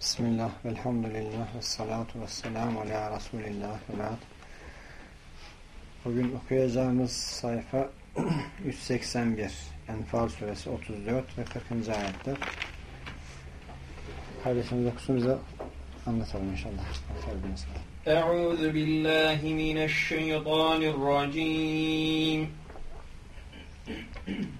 Bismillah, velhamdülillah, ve salatu ve selamu ala Resulillah ve Bugün okuyacağımız sayfa 181, Enfal suresi 34 ve 40. ayetler. Kardeşimiz okusun bize anlatalım inşallah. Euzu billahi mineşşeytanirracim.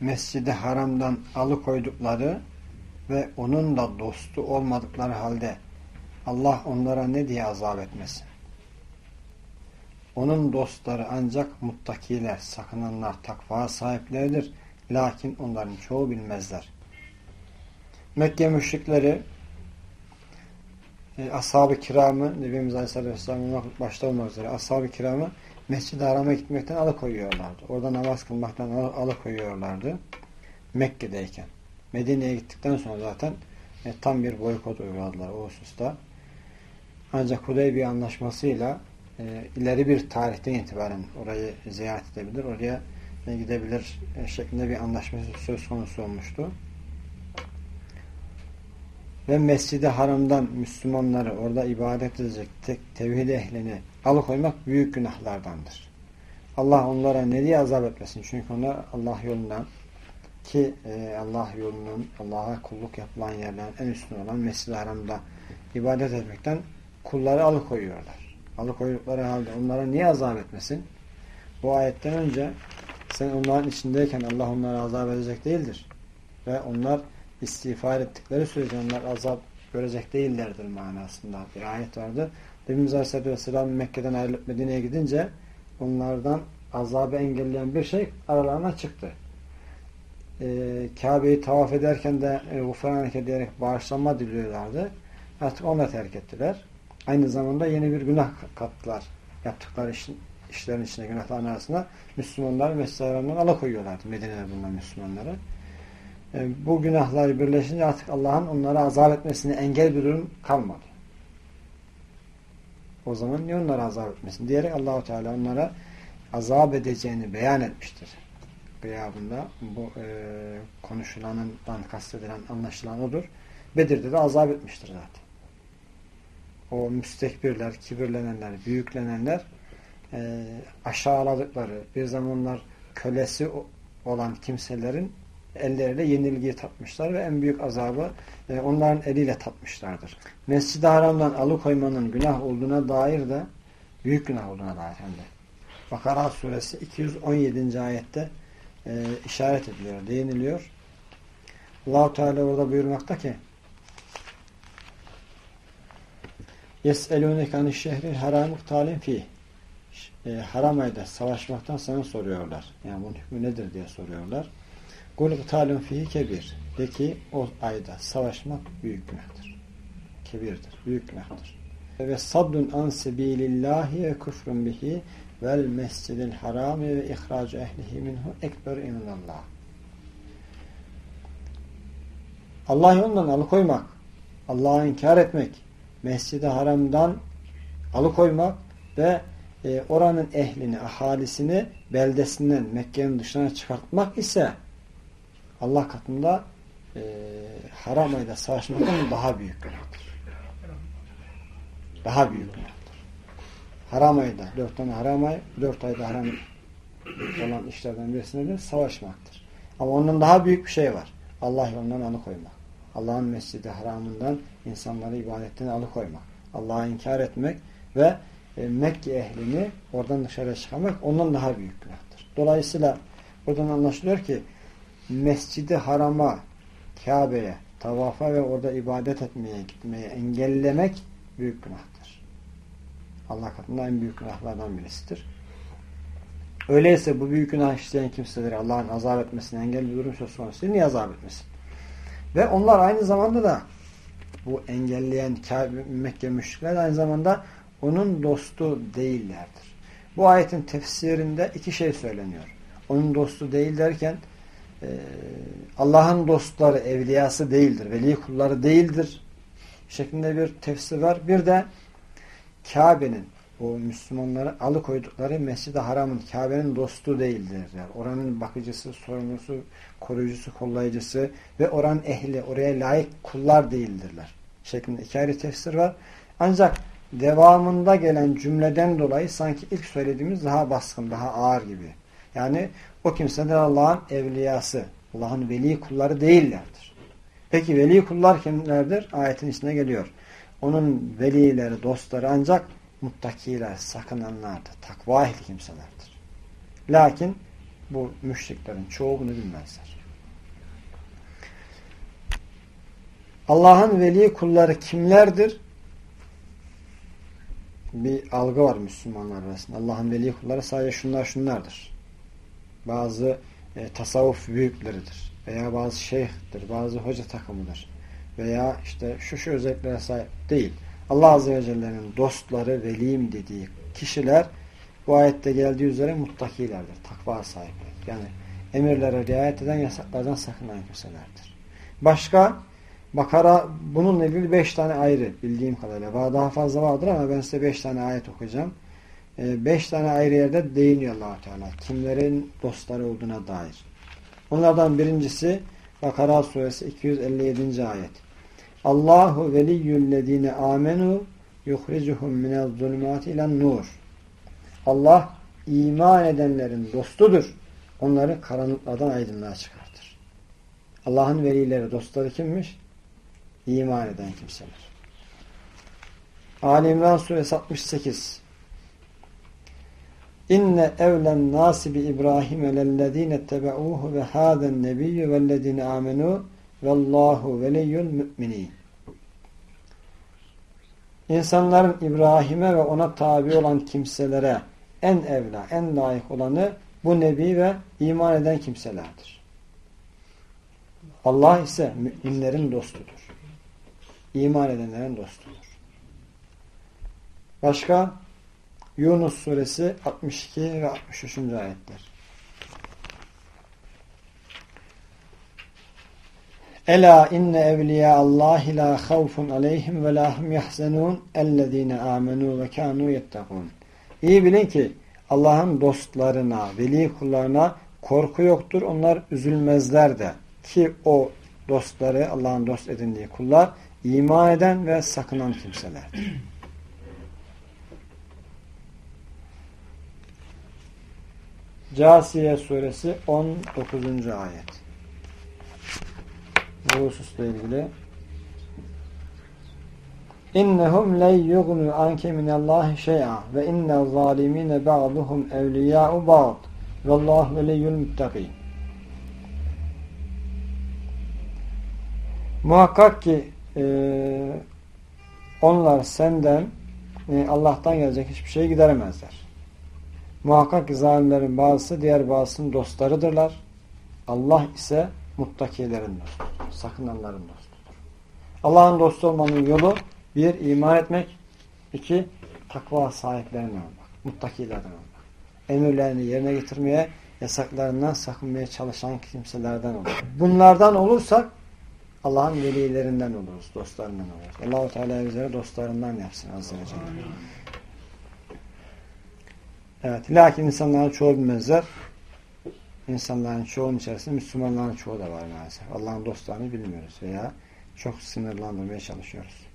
Mescidi Haram'dan alıkoydukları ve onun da dostu olmadıkları halde Allah onlara ne diye azap etmesin? Onun dostları ancak muttakiler, sakınanlar, takva sahipleridir. Lakin onların çoğu bilmezler. Mekke müşrikleri e, ashab-ı kiramı Nebimiz Aleyhisselatü Vesselam'ın başta olmak üzere ashab-ı kiramı Mescid-i Haram'a gitmekten alıkoyuyorlardı. Orada namaz kılmaktan alıkoyuyorlardı. Mekke'deyken. Medine'ye gittikten sonra zaten e, tam bir boykot uyguladılar o hususta. Ancak Hudeybiye anlaşmasıyla e, ileri bir tarihten itibaren orayı ziyaret edebilir, oraya e, gidebilir şeklinde bir anlaşma söz konusu olmuştu. Ve Mescid-i Haram'dan Müslümanları orada ibadet edecek tek tevhid ehlini alıkoymak büyük günahlardandır. Allah onlara ne diye azap etmesin? Çünkü onlar Allah yolundan ki e, Allah yolunun Allah'a kulluk yapılan yerlerin en üstün olan Mescid-i Haram'da ibadet etmekten kulları alıkoyuyorlar. Alıkoydukları halde onlara niye azap etmesin? Bu ayetten önce sen onların içindeyken Allah onlara azap edecek değildir. Ve onlar istiğfar ettikleri sürece onlar azap görecek değillerdir manasında bir ayet vardı. Nebimiz Aleyhisselatü Vesselam Mekke'den ayrılıp Medine'ye gidince onlardan azabı engelleyen bir şey aralarına çıktı. Ee, Kabe'yi tavaf ederken de e, gufraneke diyerek bağışlanma diliyorlardı. Artık onu da terk ettiler. Aynı zamanda yeni bir günah kattılar. Yaptıkları işin, işlerin içine günahların arasında Müslümanlar mesleğlerinden alakoyuyorlardı Medine'de bulunan Müslümanları. Ee, bu günahlar birleşince artık Allah'ın onlara azap etmesine engel bir durum kalmadı. O zaman niye onlara azap etmesin? Diyerek Allahu Teala onlara azap edeceğini beyan etmiştir. Gıyabında bu e, konuşulanından kastedilen anlaşılan odur. Bedir'de de azap etmiştir zaten. O müstekbirler, kibirlenenler, büyüklenenler e, aşağıladıkları, bir zamanlar kölesi olan kimselerin elleriyle yenilgiyi tatmışlar ve en büyük azabı e, onların eliyle tatmışlardır. Mescid-i Haram'dan alıkoymanın günah olduğuna dair de büyük günah olduğuna dair hem de. Bakara suresi 217. ayette e, işaret ediliyor, değiniliyor. Allahu Teala orada buyurmakta ki يَسْأَلُونَكَ عَنِ الشَّهْرِ الْحَرَامِ اُقْتَالٍ ف۪يهِ e, Haram ayda savaşmaktan sana soruyorlar. Yani bunun hükmü nedir diye soruyorlar. Kul gıtalun fihi kebir. De ki o ayda savaşmak büyük günahtır. Kebirdir. Büyük günahtır. Ve saddun an sebilillahi ve küfrün bihi vel mescidil harami ve ihracu ehlihi minhu ekber inallah. Allah yolundan alıkoymak, Allah'a inkar etmek, mescidi haramdan alıkoymak ve e, oranın ehlini, ahalisini beldesinden Mekke'nin dışına çıkartmak ise Allah katında e, haram ayda savaşmaktan daha büyük günahtır. Daha büyük günahtır. Haram ayda, dört tane haram ay, dört ayda haram olan işlerden birisi de savaşmaktır. Ama ondan daha büyük bir şey var. Allah yolundan alıkoymak. Allah'ın mescidi haramından insanları ibadetten alıkoymak. Allah'a inkar etmek ve e, Mekke ehlini oradan dışarı çıkarmak ondan daha büyük günahtır. Dolayısıyla buradan anlaşılıyor ki mescidi harama, Kabe'ye, tavafa ve orada ibadet etmeye, gitmeye engellemek büyük günahtır. Allah katında en büyük günahlardan birisidir. Öyleyse bu büyük günah işleyen kimseleri Allah'ın azap etmesine engel bir durum söz konusu niye azap etmesin? Ve onlar aynı zamanda da bu engelleyen Kabe, Mekke müşrikler aynı zamanda onun dostu değillerdir. Bu ayetin tefsirinde iki şey söyleniyor. Onun dostu değil derken e, Allah'ın dostları, evliyası değildir. Veli kulları değildir. Şeklinde bir tefsir var. Bir de Kabe'nin o Müslümanları alıkoydukları Mescid-i Haram'ın Kabe'nin dostu değildir. Yani oranın bakıcısı, sorumlusu, koruyucusu, kollayıcısı ve oranın ehli, oraya layık kullar değildirler. Şeklinde iki ayrı tefsir var. Ancak devamında gelen cümleden dolayı sanki ilk söylediğimiz daha baskın, daha ağır gibi. Yani o kimseler Allah'ın evliyası, Allah'ın veli kulları değillerdir. Peki veli kullar kimlerdir? Ayetin içine geliyor. Onun velileri, dostları ancak muttakiler, sakınanlardır. Takva ehli kimselerdir. Lakin bu müşriklerin çoğu bunu bilmezler. Allah'ın veli kulları kimlerdir? Bir algı var Müslümanlar arasında. Allah'ın veli kulları sadece şunlar şunlardır. Bazı e, tasavvuf büyükleridir. Veya bazı şeyhtir, bazı hoca takımıdır. Veya işte şu şu özelliklere sahip değil. Allah Azze ve Celle'nin dostları, velim dediği kişiler bu ayette geldiği üzere muttakilerdir. Takva sahipler. Yani emirlere riayet eden, yasaklardan sakınan kimselerdir. Başka Bakara bununla ilgili beş tane ayrı bildiğim kadarıyla. Daha fazla vardır ama ben size beş tane ayet okuyacağım. Ee, beş tane ayrı yerde değiniyor allah Teala. Kimlerin dostları olduğuna dair. Onlardan birincisi Bakara suresi 257. ayet. Allahu veliyyüllezine amenu yuhricuhum minel zulümati ilen nur. Allah iman edenlerin dostudur. Onları karanlıklardan aydınlığa çıkartır. Allah'ın velileri, dostları kimmiş? İman eden kimseler. Ali İmran suresi 68 İnne evlen nasi bi İbrahim lellezine tebe'uhu ve hâzen nebiyyü vellezine amenu Vallahu veliyyul müminin. İnsanların İbrahim'e ve ona tabi olan kimselere en evla, en layık olanı bu nebi ve iman eden kimselerdir. Allah ise müminlerin dostudur. İman edenlerin dostudur. Başka Yunus suresi 62 ve 63. ayetler. Ela inne evliya Allahi la havfun aleyhim ve la hum yahzenun ellezine amenu ve kanu yettekun. İyi bilin ki Allah'ın dostlarına, veli kullarına korku yoktur. Onlar üzülmezler de. Ki o dostları, Allah'ın dost edindiği kullar iman eden ve sakınan kimselerdir. Casiye suresi 19. ayet bu hususla ilgili İnnehum len yugnu anke minallahi şey'a ve inne zalimine ba'duhum evliya'u ba'd vallahu veliyyul muttaqin Muhakkak ki e, onlar senden e, Allah'tan gelecek hiçbir şey gideremezler. Muhakkak ki zalimlerin bazısı diğer bazısının dostlarıdırlar. Allah ise muttakilerin dostudur. Sakınanların dostudur. Allah'ın dostu olmanın yolu bir, iman etmek. iki takva sahiplerinden olmak. Muttakilerden olmak. Emirlerini yerine getirmeye, yasaklarından sakınmaya çalışan kimselerden olmak. Bunlardan olursak Allah'ın velilerinden oluruz, dostlarından oluruz. Allah-u Teala bizleri dostlarından yapsın Azze ve Celle. Evet, lakin insanların çoğu bilmezler insanların çoğunun içerisinde Müslümanların çoğu da var maalesef. Allah'ın dostlarını bilmiyoruz veya çok sınırlandırmaya çalışıyoruz.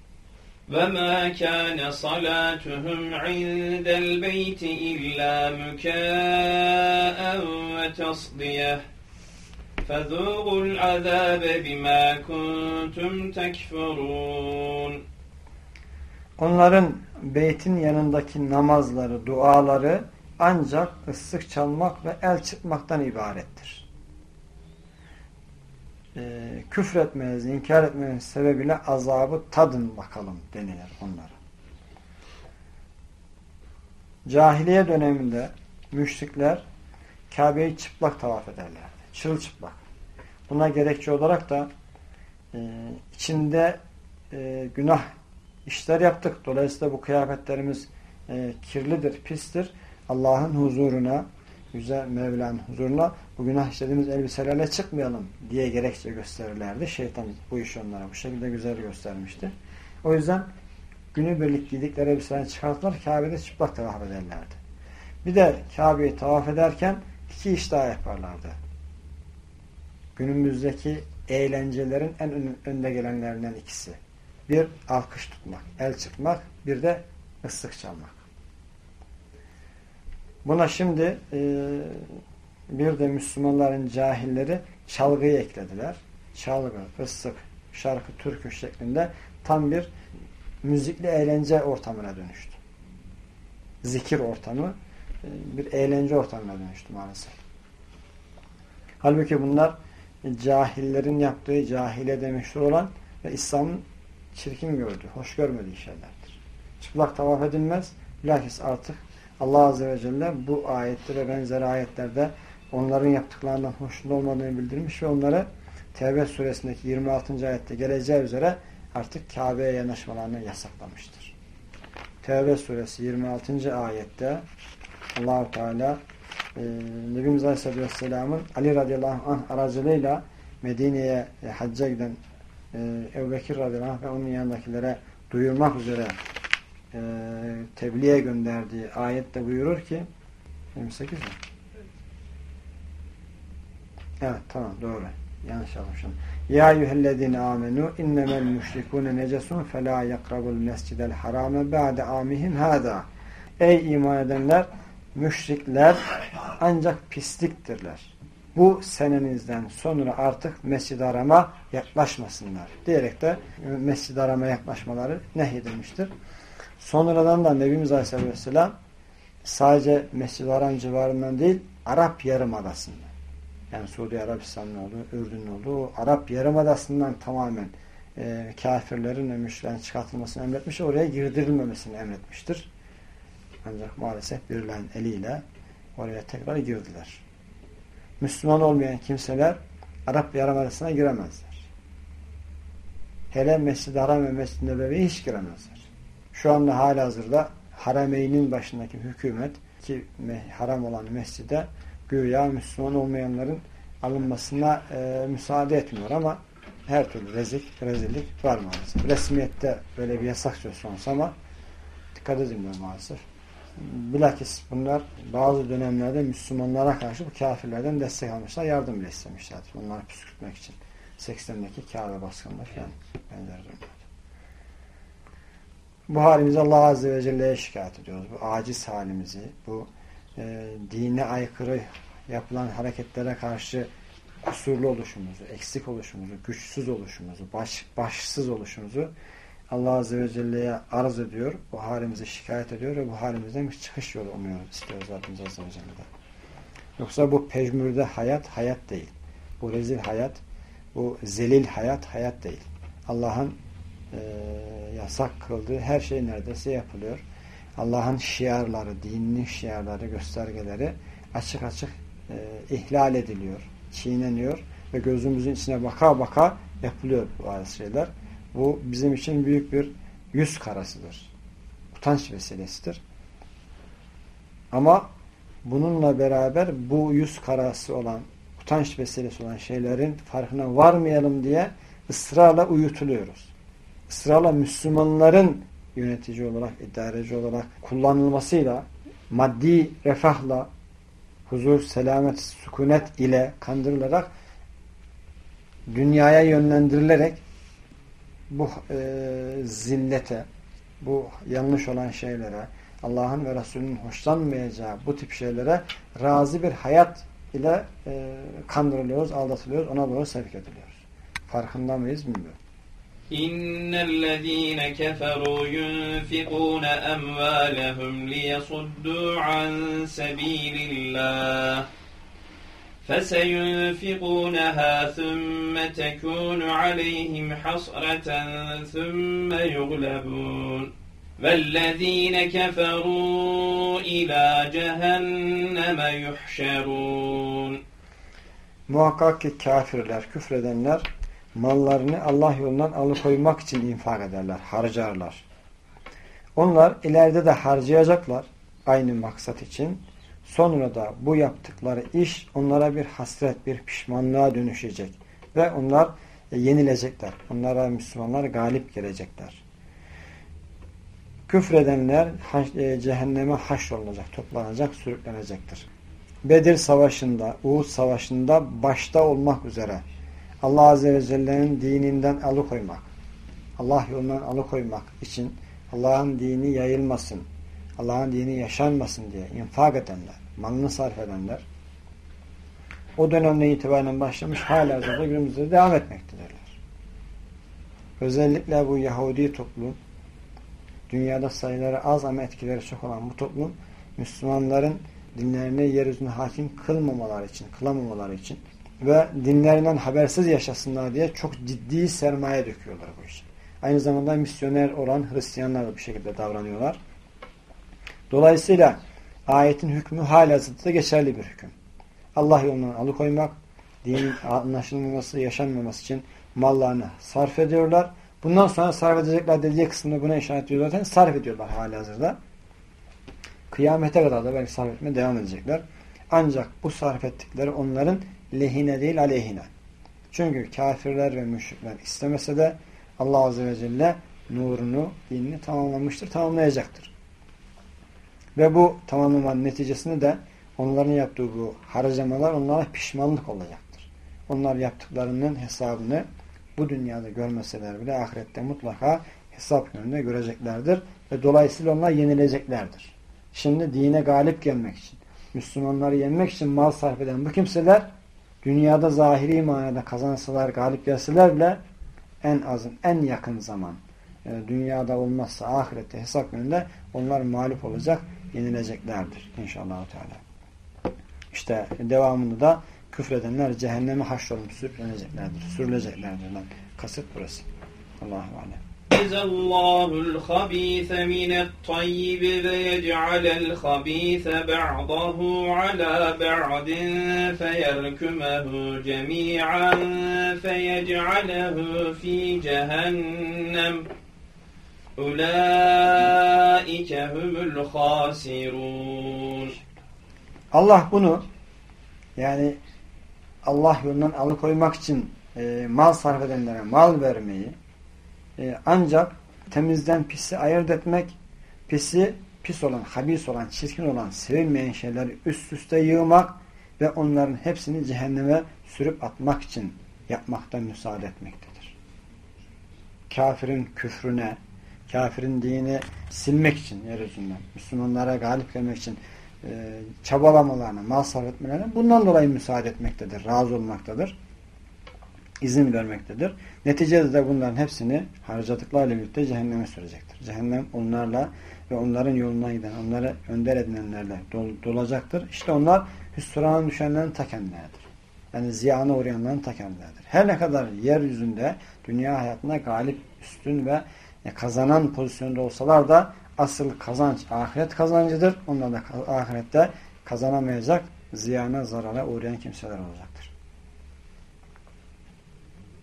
وَمَا كَانَ صَلَاتُهُمْ عِنْدَ الْبَيْتِ إِلَّا مُكَاءً وَتَصْدِيَةً فَذُوقُوا الْعَذَابَ بِمَا كُنْتُمْ تَكْفُرُونَ Onların beytin yanındaki namazları, duaları ancak ıslık çalmak ve el çıkmaktan ibarettir. Ee, küfretmeniz, inkar etmeniz sebebiyle azabı tadın bakalım denilir onlara. Cahiliye döneminde müşrikler Kabe'yi çıplak tavaf ederlerdi. Çırılçıplak. Buna gerekçe olarak da e, içinde e, günah işler yaptık. Dolayısıyla bu kıyafetlerimiz e, kirlidir, pistir. Allah'ın huzuruna, Yüce Mevla'nın huzuruna bu günah işlediğimiz elbiselerle çıkmayalım diye gerekçe gösterirlerdi. Şeytan bu işi onlara bu şekilde güzel göstermişti. O yüzden günübirlik giydikleri elbiselerini çıkarttılar. Kabe'de çıplak tavaf ederlerdi. Bir de Kabe'yi tavaf ederken iki iş daha yaparlardı. Günümüzdeki eğlencelerin en önde gelenlerinden ikisi. Bir alkış tutmak, el çıkmak, bir de ıslık çalmak. Buna şimdi e, bir de Müslümanların cahilleri çalgıyı eklediler. Çalgı, ıslık, şarkı, türkü şeklinde tam bir müzikli eğlence ortamına dönüştü. Zikir ortamı e, bir eğlence ortamına dönüştü maalesef. Halbuki bunlar cahillerin yaptığı cahile demiştir olan ve İslam'ın çirkin gördüğü, hoş görmediği şeylerdir. Çıplak tavaf edilmez. Bilakis artık Allah Azze ve Celle bu ayette ve benzer ayetlerde onların yaptıklarından hoşnut olmadığını bildirmiş ve onları Tevbe suresindeki 26. ayette geleceği üzere artık Kabe'ye yanaşmalarını yasaklamıştır. Tevbe suresi 26. ayette Allahu Teala e, Nebimiz Aleyhisselatü Vesselam'ın Ali radıyallahu anh aracılığıyla Medine'ye e, hacca giden e, Ebu Bekir radıyallahu anh ve onun yanındakilere duyurmak üzere e, tebliğe gönderdiği ayette buyurur ki 28 mi? Evet tamam doğru. Yanlış yapmışım. Ya eyyühellezine amenu innemel müşrikune necesun felâ yakrabul mescidel harame ba'de amihim hâdâ. Ey iman edenler müşrikler ancak pisliktirler. Bu senenizden sonra artık mescid arama yaklaşmasınlar diyerek de mescid arama yaklaşmaları nehyedilmiştir. Sonradan da Nebimiz Aleyhisselatü Vesselam sadece Mescid-i Haram civarından değil Arap Yarımadası'ndan yani Suudi Arabistan'ın olduğu, Ürdün'ün olduğu Arap Yarımadası'ndan tamamen e, kafirlerin ve çıkartılmasını emretmiş oraya girdirilmemesini emretmiştir. Ancak maalesef birilerin eliyle oraya tekrar girdiler. Müslüman olmayan kimseler Arap Yarımadası'na giremezler. Hele Mescid-i Haram ve Mescid-i Nebevi'ye hiç giremezler. Şu anda hala hazırda Harameynin başındaki hükümet ki haram olan mescide güya Müslüman olmayanların alınmasına e, müsaade etmiyor ama her türlü rezik, rezillik var maalesef. Resmiyette böyle bir yasak söz konusu ama dikkat edilmiyor maalesef. Bilakis bunlar bazı dönemlerde Müslümanlara karşı bu kafirlerden destek almışlar, yardım bile istemişler. Onları püskürtmek için. 80'deki Kabe baskınları falan benzer durumlar. Bu halimizi Allah Azze ve Celle'ye şikayet ediyoruz. Bu aciz halimizi, bu e, dine aykırı yapılan hareketlere karşı kusurlu oluşumuzu, eksik oluşumuzu, güçsüz oluşumuzu, baş, başsız oluşumuzu Allah Azze ve Celle'ye arz ediyor. Bu halimizi şikayet ediyor ve bu halimizden bir çıkış yolu umuyoruz, istiyoruz Rabbimiz Azze ve Celle'den. Yoksa bu pejmürde hayat, hayat değil. Bu rezil hayat, bu zelil hayat, hayat değil. Allah'ın e, yasak kıldığı her şey neredeyse yapılıyor. Allah'ın şiarları, dininin şiarları, göstergeleri açık açık e, ihlal ediliyor, çiğneniyor ve gözümüzün içine baka baka yapılıyor bazı şeyler. Bu bizim için büyük bir yüz karasıdır. Utanç vesilesidir. Ama bununla beraber bu yüz karası olan, utanç vesilesi olan şeylerin farkına varmayalım diye ısrarla uyutuluyoruz. Israrla Müslümanların yönetici olarak, idareci olarak kullanılmasıyla, maddi refahla, huzur, selamet, sükunet ile kandırılarak dünyaya yönlendirilerek bu e, zillete, bu yanlış olan şeylere, Allah'ın ve Resulünün hoşlanmayacağı bu tip şeylere razı bir hayat ile e, kandırılıyoruz, aldatılıyoruz, ona doğru sevk ediliyoruz. Farkında mıyız bilmiyorum. إن الذين كفروا ينفقون أموالهم ليصدوا عن سبيل الله فسينفقونها ثم تكون عليهم حصرة ثم يغلبون والذين كفروا إلى جهنم يحشرون Muhakkak ki kafirler, küfredenler mallarını Allah yolundan alıkoymak için infak ederler, harcarlar. Onlar ileride de harcayacaklar aynı maksat için. Sonra da bu yaptıkları iş onlara bir hasret, bir pişmanlığa dönüşecek. Ve onlar yenilecekler. Onlara Müslümanlar galip gelecekler. Küfredenler e, cehenneme haşrolunacak, toplanacak, sürüklenecektir. Bedir Savaşı'nda, Uhud Savaşı'nda başta olmak üzere Allah Azze ve Celle'nin dininden alıkoymak, Allah yolundan alıkoymak için Allah'ın dini yayılmasın, Allah'ın dini yaşanmasın diye infak edenler, malını sarf edenler o dönemde itibaren başlamış hala da günümüzde devam etmektedirler. Özellikle bu Yahudi toplum dünyada sayıları az ama etkileri çok olan bu toplum Müslümanların dinlerine yeryüzüne hakim kılmamaları için, kılamamaları için ve dinlerinden habersiz yaşasınlar diye çok ciddi sermaye döküyorlar bu işe. Aynı zamanda misyoner olan Hristiyanlar da bu şekilde davranıyorlar. Dolayısıyla ayetin hükmü halihazırda geçerli bir hüküm. Allah yolundan alıkoymak, dinin anlaşılmaması, yaşanmaması için mallarını sarf ediyorlar. Bundan sonra sarf edecekler dediği kısmında buna işaret ediyor zaten. Sarf ediyorlar hali hazırda. Kıyamete kadar da belki sarf etmeye devam edecekler. Ancak bu sarf ettikleri onların lehine değil aleyhine. Çünkü kafirler ve müşrikler istemese de Allah Azze ve Celle nurunu, dinini tamamlamıştır, tamamlayacaktır. Ve bu tamamlamanın neticesinde de onların yaptığı bu harcamalar onlara pişmanlık olacaktır. Onlar yaptıklarının hesabını bu dünyada görmeseler bile ahirette mutlaka hesap yönünde göreceklerdir. Ve dolayısıyla onlar yenileceklerdir. Şimdi dine galip gelmek için, Müslümanları yenmek için mal sarf eden bu kimseler dünyada zahiri manada kazansalar, galip gelseler bile en azın, en yakın zaman yani dünyada olmazsa ahirette hesap yönünde onlar mağlup olacak, yenileceklerdir inşallah. Teala. İşte devamında da küfredenler cehenneme haşrolup sürüleceklerdir. Sürüleceklerdir. Lan. Kasıt burası. Allahu alem. الله الخبيث من الطيب ويجعل الخبيث بعضه على بعض فيركمه جميعا فيجعله في جهنم أولئك هم الخاسرون Allah bunu yani Allah yolundan alıkoymak için e, mal sarf edenlere mal vermeyi e, ancak temizden pisi ayırt etmek pisi pis olan, habis olan, çirkin olan, sevilmeyen şeyleri üst üste yığmak ve onların hepsini cehenneme sürüp atmak için yapmaktan müsaade etmektedir. Kafirin küfrüne, kafirin dini silmek için yeryüzünden, Müslümanlara galip gelmek için e, çabalamalarına, mal sarf etmelerine bundan dolayı müsaade etmektedir, razı olmaktadır. İzin vermektedir. Neticede de bunların hepsini harcadıklarıyla birlikte cehenneme sürecektir. Cehennem onlarla ve onların yolundan giden, onları önder edinenlerle dol, dolacaktır. İşte onlar hüsrana düşenlerin ta kendileridir. Yani ziyana uğrayanların ta kendileridir. Her ne kadar yeryüzünde dünya hayatına galip, üstün ve kazanan pozisyonda olsalar da asıl kazanç ahiret kazancıdır. Onlar da ahirette kazanamayacak, ziyana, zarara uğrayan kimseler olacaktır.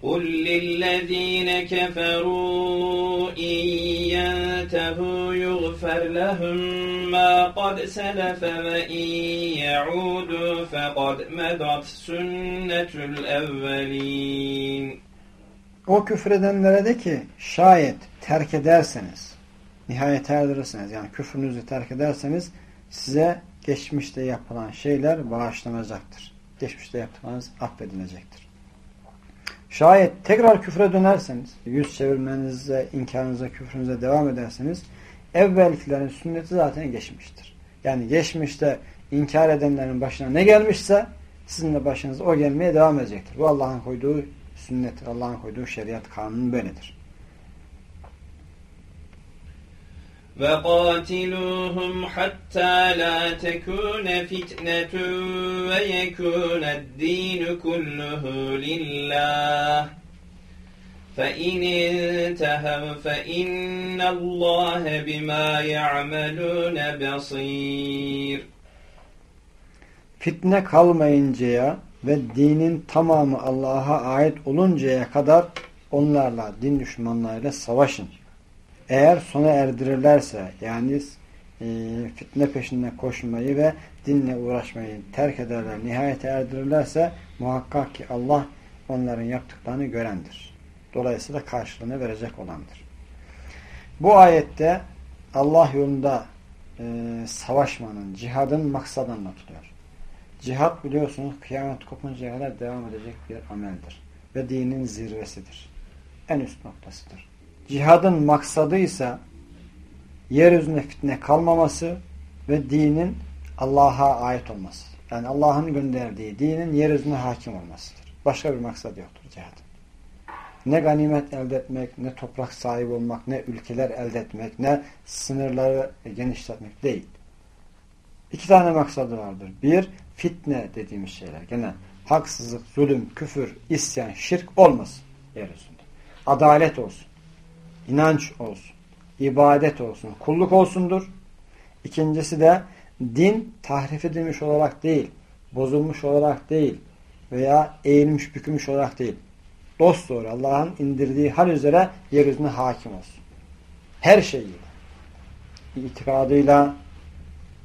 قُلْ لِلَّذ۪ينَ كَفَرُوا اِنْ يَنْتَهُوا يُغْفَرْ لَهُمْ مَا قَدْ سَلَفَ وَاِنْ يَعُودُوا فَقَدْ مَدَتْ سُنَّةُ الْاَوَّلِينَ O küfredenlere de ki şayet terk ederseniz nihayet erdirirseniz yani küfrünüzü terk ederseniz size geçmişte yapılan şeyler bağışlanacaktır. Geçmişte yaptığınız affedilecektir. Şayet tekrar küfre dönerseniz, yüz çevirmenize, inkarınıza, küfrünüze devam ederseniz evvelkilerin sünneti zaten geçmiştir. Yani geçmişte inkar edenlerin başına ne gelmişse sizin de başınıza o gelmeye devam edecektir. Bu Allah'ın koyduğu sünnettir. Allah'ın koyduğu şeriat kanunu böyledir. وقاتلوهم حتى لا تكون فتنة ويكون الدين كله لله فإن انتهوا فإن الله بما يعملون بصير Fitne kalmayıncaya ve dinin tamamı Allah'a ait oluncaya kadar onlarla, din düşmanlarıyla savaşın. Eğer sona erdirirlerse yani e, fitne peşinde koşmayı ve dinle uğraşmayı terk ederler, nihayete erdirirlerse muhakkak ki Allah onların yaptıklarını görendir. Dolayısıyla karşılığını verecek olandır. Bu ayette Allah yolunda e, savaşmanın, cihadın maksadı anlatılıyor. Cihad biliyorsunuz kıyamet kopuncaya kadar devam edecek bir ameldir. Ve dinin zirvesidir. En üst noktasıdır. Cihadın maksadı ise yeryüzünde fitne kalmaması ve dinin Allah'a ait olması. Yani Allah'ın gönderdiği dinin yeryüzüne hakim olmasıdır. Başka bir maksat yoktur cihadın. Ne ganimet elde etmek, ne toprak sahibi olmak, ne ülkeler elde etmek, ne sınırları genişletmek değil. İki tane maksadı vardır. Bir, fitne dediğimiz şeyler. Gene haksızlık, zulüm, küfür, isyan, şirk olmasın yeryüzünde. Adalet olsun. İnanç olsun. ibadet olsun. Kulluk olsundur. İkincisi de din tahrif edilmiş olarak değil, bozulmuş olarak değil veya eğilmiş bükülmüş olarak değil. Dost doğru Allah'ın indirdiği hal üzere yeryüzüne hakim olsun. Her şeyiyle. itikadıyla,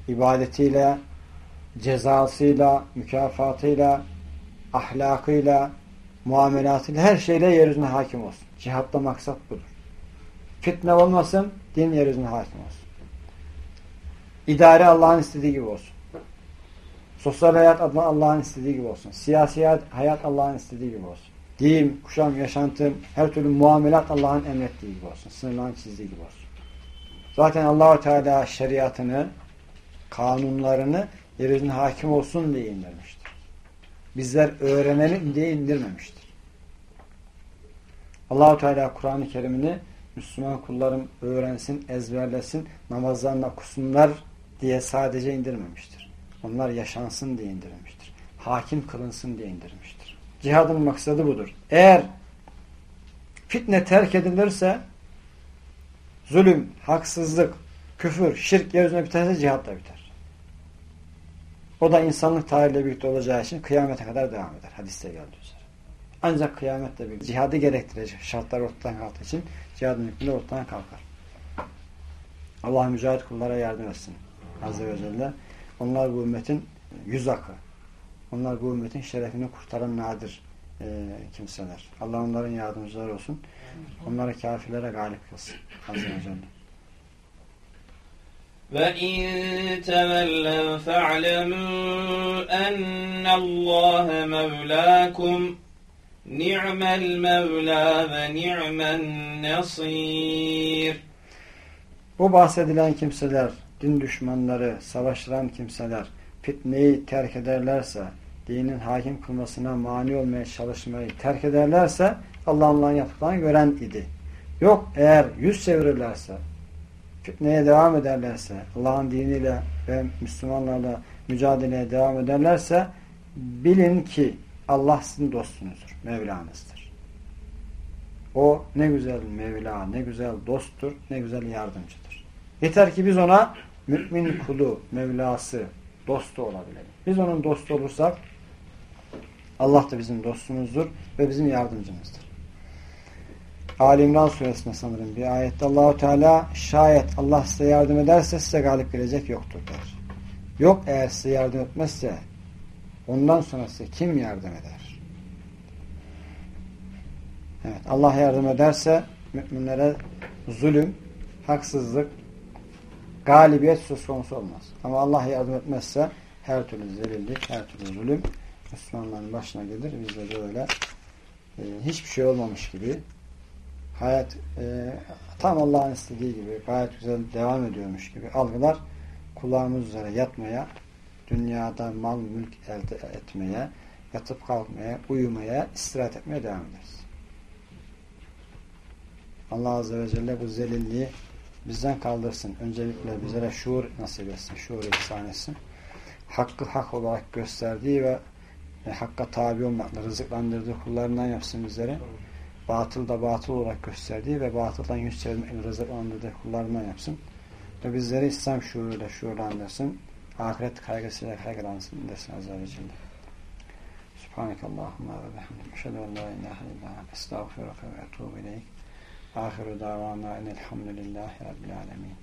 ibadetiyle, cezasıyla, mükafatıyla, ahlakıyla, muamelatıyla her şeyle yeryüzüne hakim olsun. Cihatta maksat budur. Fitne olmasın, din yeryüzüne hakim olsun. İdare Allah'ın istediği gibi olsun. Sosyal hayat Allah'ın istediği gibi olsun. Siyasi hayat Allah'ın istediği gibi olsun. Giyim, kuşam, yaşantım, her türlü muamelat Allah'ın emrettiği gibi olsun. Sınırların çizdiği gibi olsun. Zaten Allahu Teala şeriatını, kanunlarını yeryüzüne hakim olsun diye indirmiştir. Bizler öğrenelim diye indirmemiştir. Allahu Teala Kur'an-ı Kerim'ini Müslüman kullarım öğrensin, ezberlesin, namazlarını okusunlar diye sadece indirmemiştir. Onlar yaşansın diye indirmiştir. Hakim kılınsın diye indirmiştir. Cihadın maksadı budur. Eğer fitne terk edilirse zulüm, haksızlık, küfür, şirk yeryüzüne biterse cihat da biter. O da insanlık tarihiyle birlikte olacağı için kıyamete kadar devam eder. Hadiste geldiği üzere. Ancak kıyamette bir cihadı gerektirecek şartlar ortadan kalktığı için cihadın hükmünde ortadan kalkar. Allah mücahit kullara yardım etsin. Azze ve Celle. Onlar bu ümmetin yüz akı. Onlar bu ümmetin şerefini kurtaran nadir e, kimseler. Allah onların yardımcıları olsun. Onları kafirlere galip kılsın. Azze ve Celle. وَاِنْ تَوَلَّوْا فَاعْلَمُوا أَنَّ اللّٰهَ مَوْلَاكُمْ نِعْمَ الْمَوْلَى وَنِعْمَ النَّصِيرُ Bu bahsedilen kimseler, din düşmanları, savaştıran kimseler fitneyi terk ederlerse, dinin hakim kılmasına mani olmaya çalışmayı terk ederlerse Allah onların yaptıklarını gören idi. Yok eğer yüz çevirirlerse, fitneye devam ederlerse, Allah'ın diniyle ve Müslümanlarla mücadeleye devam ederlerse bilin ki Allah sizin dostunuzdur, Mevlanızdır. O ne güzel Mevla, ne güzel dosttur, ne güzel yardımcıdır. Yeter ki biz ona mümin kulu, Mevlası, dostu olabilelim. Biz onun dostu olursak Allah da bizim dostumuzdur ve bizim yardımcımızdır. Ali İmran suresinde sanırım bir ayette Allahu Teala şayet Allah size yardım ederse size galip gelecek yoktur der. Yok eğer size yardım etmezse ondan sonra size kim yardım eder? Evet Allah yardım ederse müminlere zulüm, haksızlık, galibiyet söz konusu olmaz. Ama Allah yardım etmezse her türlü zelillik, her türlü zulüm Müslümanların başına gelir. Biz de böyle e, hiçbir şey olmamış gibi hayat e, tam Allah'ın istediği gibi gayet güzel devam ediyormuş gibi algılar kulağımız üzere yatmaya, dünyada mal mülk elde etmeye, yatıp kalkmaya, uyumaya, istirahat etmeye devam ederiz. Allah Azze ve Celle bu zelilliği bizden kaldırsın. Öncelikle bizlere şuur nasip etsin, şuur ihsan etsin. Hakkı hak olarak gösterdiği ve e, hakka tabi olmakla rızıklandırdığı kullarından yapsın bizlere. Batıl da batıl olarak gösterdiği ve batıldan yüz çevirmekle rızıklandırdığı kullarından yapsın. Ve bizleri İslam şuuruyla şuurlandırsın. Ahiret kaygısıyla kaygılansın Azze ve Celle. Subhanekallahumma ve bihamdik. Eşhedü en la ilahe illa ente estağfiruke ve etûbü ileyk. Ahiru davana enelhamdülillahi rabbil alemin.